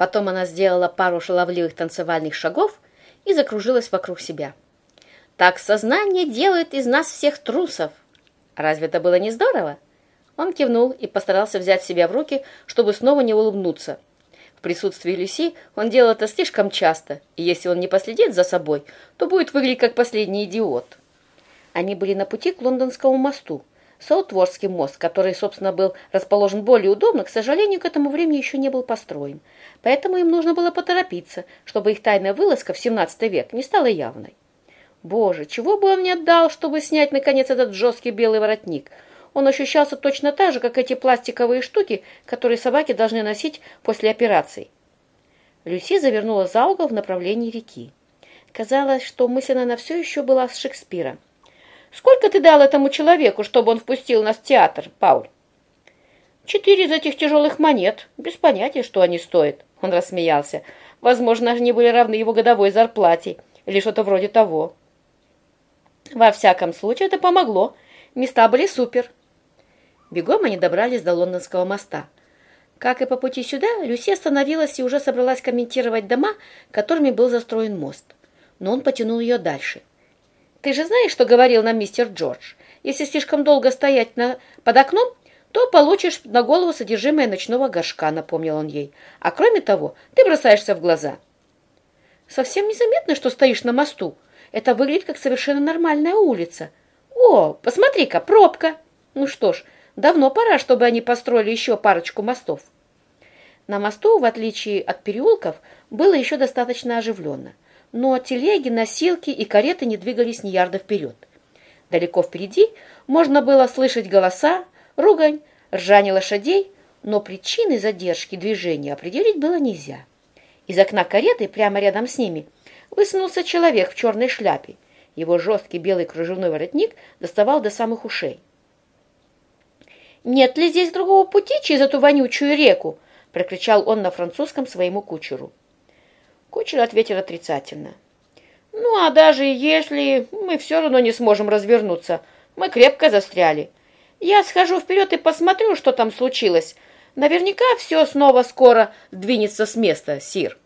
Потом она сделала пару шаловливых танцевальных шагов и закружилась вокруг себя. «Так сознание делает из нас всех трусов. Разве это было не здорово?» Он кивнул и постарался взять себя в руки, чтобы снова не улыбнуться. В присутствии Люси он делал это слишком часто, и если он не последит за собой, то будет выглядеть как последний идиот. Они были на пути к Лондонскому мосту. Саутворский мост, который, собственно, был расположен более удобно, к сожалению, к этому времени еще не был построен. Поэтому им нужно было поторопиться, чтобы их тайная вылазка в XVII век не стала явной. Боже, чего бы он не отдал, чтобы снять, наконец, этот жесткий белый воротник – он ощущался точно так же, как эти пластиковые штуки, которые собаки должны носить после операций. Люси завернула за угол в направлении реки. Казалось, что мысленно она все еще была с Шекспира. «Сколько ты дал этому человеку, чтобы он впустил нас в театр, Пауль?» «Четыре из этих тяжелых монет. Без понятия, что они стоят». Он рассмеялся. «Возможно, они были равны его годовой зарплате или что-то вроде того». «Во всяком случае, это помогло. Места были супер. Бегом они добрались до Лондонского моста. Как и по пути сюда, Люси остановилась и уже собралась комментировать дома, которыми был застроен мост. Но он потянул ее дальше. «Ты же знаешь, что говорил нам мистер Джордж? Если слишком долго стоять на... под окном, то получишь на голову содержимое ночного горшка», — напомнил он ей. «А кроме того, ты бросаешься в глаза». «Совсем незаметно, что стоишь на мосту. Это выглядит как совершенно нормальная улица. О, посмотри-ка, пробка!» «Ну что ж, Давно пора, чтобы они построили еще парочку мостов. На мосту, в отличие от переулков, было еще достаточно оживленно. Но телеги, носилки и кареты не двигались ни ярда вперед. Далеко впереди можно было слышать голоса, ругань, ржание лошадей, но причины задержки движения определить было нельзя. Из окна кареты прямо рядом с ними высунулся человек в черной шляпе. Его жесткий белый кружевной воротник доставал до самых ушей. «Нет ли здесь другого пути через эту вонючую реку?» — прокричал он на французском своему кучеру. Кучер ответил отрицательно. «Ну, а даже если мы все равно не сможем развернуться, мы крепко застряли. Я схожу вперед и посмотрю, что там случилось. Наверняка все снова скоро двинется с места, Сир».